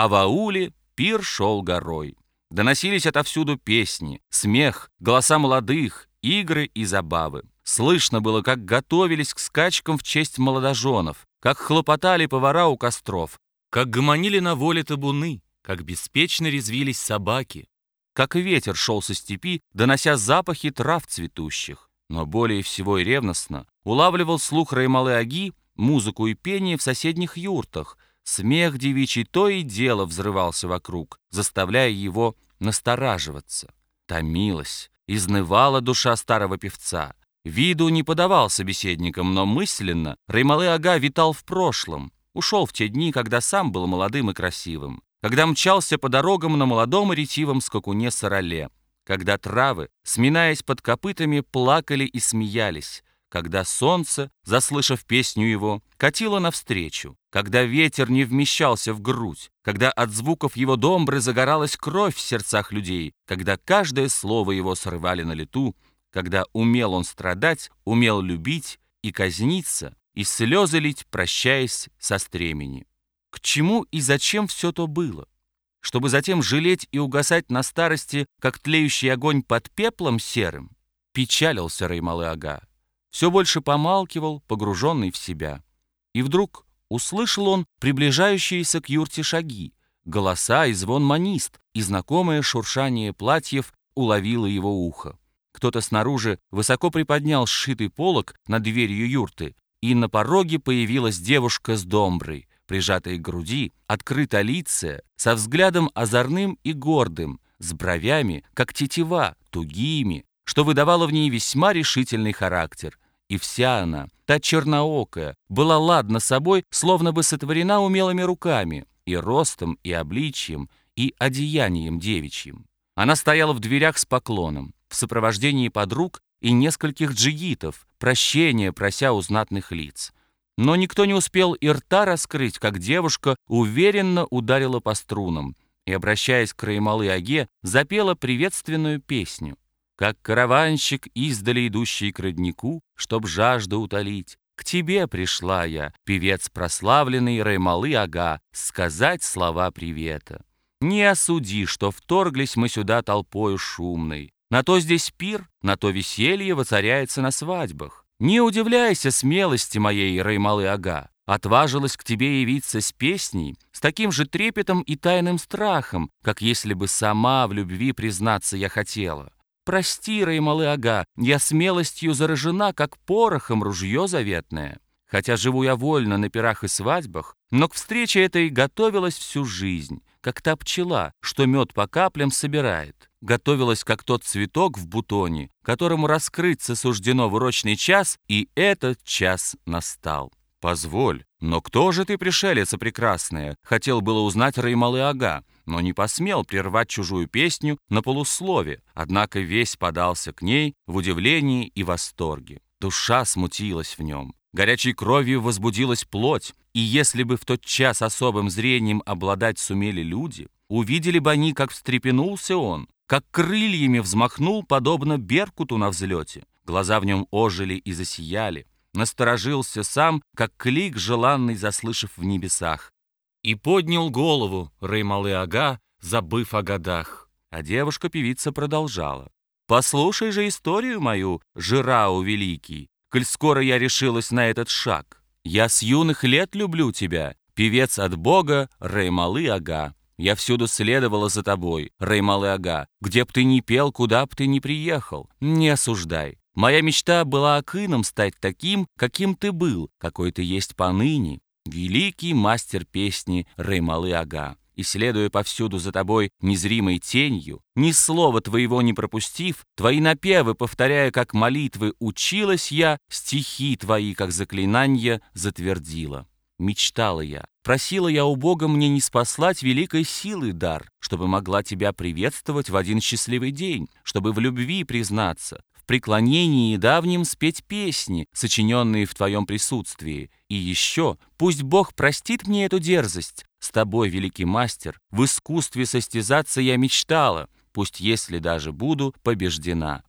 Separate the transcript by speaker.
Speaker 1: а в ауле пир шел горой. Доносились отовсюду песни, смех, голоса молодых, игры и забавы. Слышно было, как готовились к скачкам в честь молодоженов, как хлопотали повара у костров, как гомонили на воле табуны, как беспечно резвились собаки, как ветер шел со степи, донося запахи трав цветущих. Но более всего и ревностно улавливал слух Раймалы Аги музыку и пение в соседних юртах. Смех девичий то и дело взрывался вокруг, заставляя его настораживаться. Томилась, изнывала душа старого певца. Виду не подавал собеседникам, но мысленно Раймалы Ага витал в прошлом, ушел в те дни, когда сам был молодым и красивым когда мчался по дорогам на молодом ретивом скакуне Сороле, когда травы, сминаясь под копытами, плакали и смеялись, когда солнце, заслышав песню его, катило навстречу, когда ветер не вмещался в грудь, когда от звуков его домбры загоралась кровь в сердцах людей, когда каждое слово его срывали на лету, когда умел он страдать, умел любить и казниться, и слезы лить, прощаясь со стремени. К чему и зачем все то было? Чтобы затем жалеть и угасать на старости, как тлеющий огонь под пеплом серым? Печалился Раймалы-ага. Все больше помалкивал, погруженный в себя. И вдруг услышал он приближающиеся к юрте шаги, голоса и звон манист, и знакомое шуршание платьев уловило его ухо. Кто-то снаружи высоко приподнял сшитый полог над дверью юрты, и на пороге появилась девушка с домброй прижатой к груди, открыто лице, со взглядом озорным и гордым, с бровями, как тетива, тугими, что выдавало в ней весьма решительный характер. И вся она, та черноокая, была ладна собой, словно бы сотворена умелыми руками, и ростом, и обличьем, и одеянием девичьим. Она стояла в дверях с поклоном, в сопровождении подруг и нескольких джигитов, прощения прося у знатных лиц. Но никто не успел и рта раскрыть, как девушка уверенно ударила по струнам и, обращаясь к Раймалы Аге, запела приветственную песню. Как караванщик, издали идущий к роднику, чтоб жажду утолить, к тебе пришла я, певец прославленный Раймалы Ага, сказать слова привета. Не осуди, что вторглись мы сюда толпою шумной. На то здесь пир, на то веселье воцаряется на свадьбах. Не удивляйся смелости моей, Раймалы-ага. Отважилась к тебе явиться с песней, с таким же трепетом и тайным страхом, как если бы сама в любви признаться я хотела. Прости, Раймалы-ага, я смелостью заражена, как порохом ружье заветное. Хотя живу я вольно на пирах и свадьбах, но к встрече этой готовилась всю жизнь, как та пчела, что мед по каплям собирает готовилась как тот цветок в бутоне, которому раскрыться суждено в урочный час, и этот час настал. «Позволь, но кто же ты, пришелица прекрасная?» Хотел было узнать Раймалы Ага, но не посмел прервать чужую песню на полуслове, однако весь подался к ней в удивлении и восторге. Душа смутилась в нем. Горячей кровью возбудилась плоть, и если бы в тот час особым зрением обладать сумели люди, увидели бы они, как встрепенулся он, как крыльями взмахнул, подобно беркуту на взлете. Глаза в нем ожили и засияли. Насторожился сам, как клик, желанный, заслышав в небесах. И поднял голову Реймалы-ага, забыв о годах. А девушка-певица продолжала. «Послушай же историю мою, Жирау Великий, коль скоро я решилась на этот шаг. Я с юных лет люблю тебя, певец от Бога Реймалы-ага. Я всюду следовала за тобой, Реймалы Ага. Где б ты ни пел, куда б ты ни приехал. Не осуждай. Моя мечта была Акыном стать таким, каким ты был, какой ты есть поныне. Великий мастер песни Реймалы Ага. И следуя повсюду за тобой незримой тенью, ни слова твоего не пропустив, твои напевы, повторяя как молитвы, училась я, стихи твои, как заклинания, затвердила. Мечтала я, просила я у Бога мне не спаслать великой силы дар, чтобы могла тебя приветствовать в один счастливый день, чтобы в любви признаться, преклонении давним спеть песни, сочиненные в твоем присутствии. И еще, пусть Бог простит мне эту дерзость. С тобой, великий мастер, в искусстве состязаться я мечтала, пусть если даже буду побеждена.